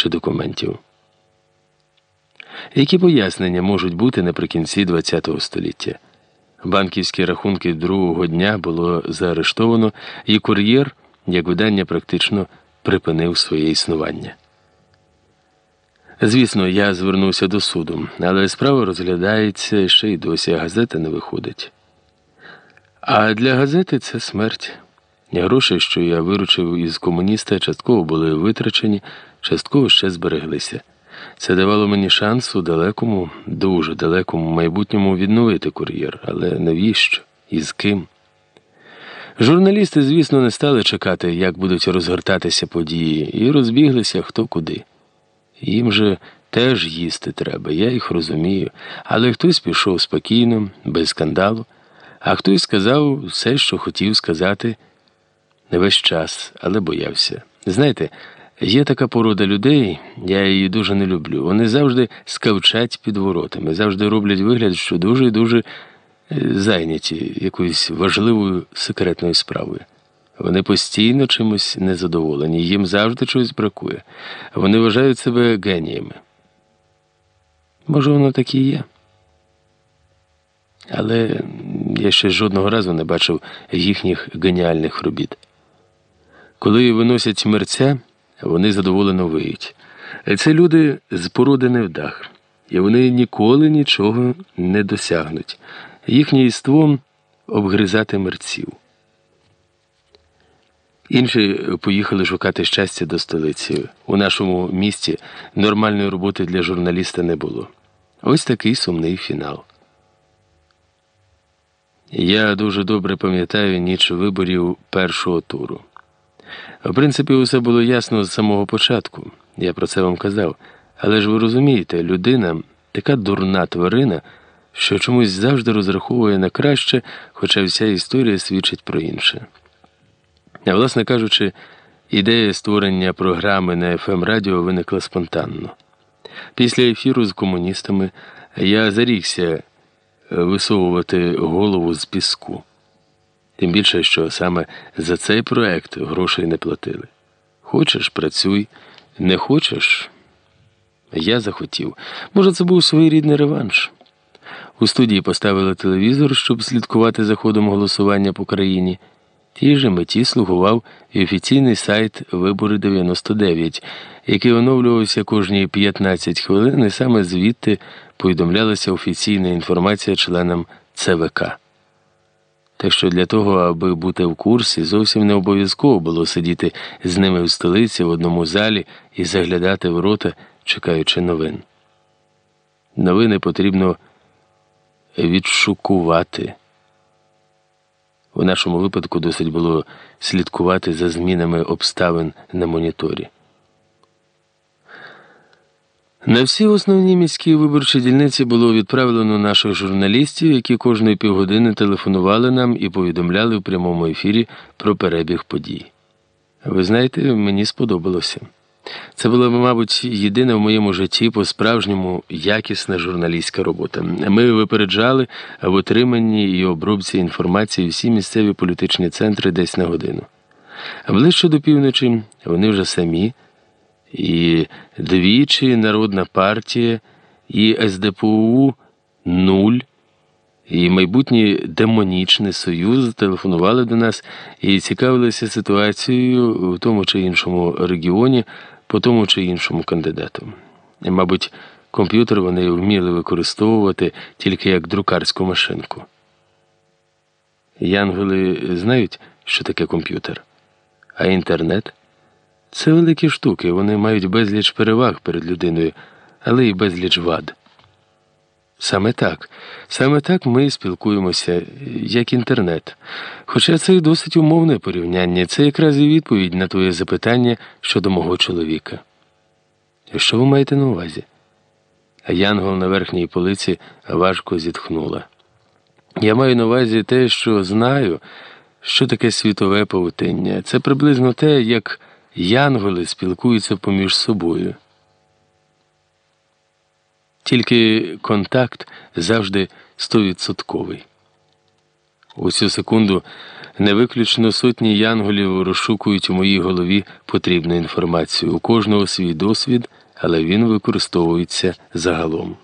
чи документів. Які пояснення можуть бути наприкінці ХХ століття? Банківські рахунки другого дня було заарештовано, і кур'єр, як видання, практично припинив своє існування. Звісно, я звернувся до суду, але справа розглядається ще й досі, а газета не виходить. А для газети це смерть. Гроші, що я виручив із комуніста, частково були витрачені, частково ще збереглися. Це давало мені шанс у далекому, дуже далекому майбутньому відновити кур'єр, але навіщо і з ким? Журналісти, звісно, не стали чекати, як будуть розгортатися події, і розбіглися хто куди. Їм же теж їсти треба, я їх розумію, але хтось пішов спокійно, без скандалу, а хтось сказав все, що хотів сказати не весь час, але боявся. Знаєте, є така порода людей, я її дуже не люблю. Вони завжди скавчать під воротами, завжди роблять вигляд, що дуже і дуже зайняті якоюсь важливою секретною справою. Вони постійно чимось незадоволені, їм завжди чогось бракує. Вони вважають себе геніями. Може, воно так і є. Але я ще жодного разу не бачив їхніх геніальних робіт. Коли виносять мерця, вони задоволено виють. Це люди з породи невдах, і вони ніколи нічого не досягнуть. Їхнє іство обгризати мерців. Інші поїхали шукати щастя до столиці. У нашому місті нормальної роботи для журналіста не було. Ось такий сумний фінал. Я дуже добре пам'ятаю ніч виборів першого туру. В принципі, усе було ясно з самого початку, я про це вам казав. Але ж ви розумієте, людина така дурна тварина, що чомусь завжди розраховує на краще, хоча вся історія свідчить про інше. А власне кажучи, ідея створення програми на fm радіо виникла спонтанно. Після ефіру з комуністами я зарікся висовувати голову з піску. Тим більше, що саме за цей проект грошей не платили. Хочеш, працюй, не хочеш. Я захотів. Може, це був своєрідний реванш. У студії поставили телевізор, щоб слідкувати за ходом голосування по країні. Тій же меті слугував і офіційний сайт Вибори 99, який оновлювався кожні 15 хвилин, і саме звідти повідомлялася офіційна інформація членам ЦВК. Так що для того, аби бути в курсі, зовсім не обов'язково було сидіти з ними в столиці в одному залі і заглядати в рота, чекаючи новин. Новини потрібно відшукувати. У нашому випадку досить було слідкувати за змінами обставин на моніторі. На всі основні міські виборчі дільниці було відправлено наших журналістів, які кожної півгодини телефонували нам і повідомляли в прямому ефірі про перебіг подій. Ви знаєте, мені сподобалося. Це була, мабуть, єдина в моєму житті по-справжньому якісна журналістська робота. Ми випереджали в отриманні і обробці інформації всі місцеві політичні центри десь на годину. Ближче до півночі вони вже самі і двічі Народна партія, і СДПУ нуль, і майбутній демонічний союз телефонували до нас і цікавилися ситуацією в тому чи іншому регіоні по тому чи іншому кандидату. І, мабуть, комп'ютер вони вміли використовувати тільки як друкарську машинку. Янголи знають, що таке комп'ютер, а інтернет. Це великі штуки, вони мають безліч переваг перед людиною, але й безліч вад. Саме так, саме так ми спілкуємося, як інтернет. Хоча це і досить умовне порівняння, це якраз і відповідь на твоє запитання щодо мого чоловіка. Що ви маєте на увазі? Янгол на верхній полиці важко зітхнула. Я маю на увазі те, що знаю, що таке світове павутиння. Це приблизно те, як. Янголи спілкуються поміж собою. Тільки контакт завжди стовідсотковий. У цю секунду не виключно сотні янголів розшукують у моїй голові потрібну інформацію. У кожного свій досвід, але він використовується загалом.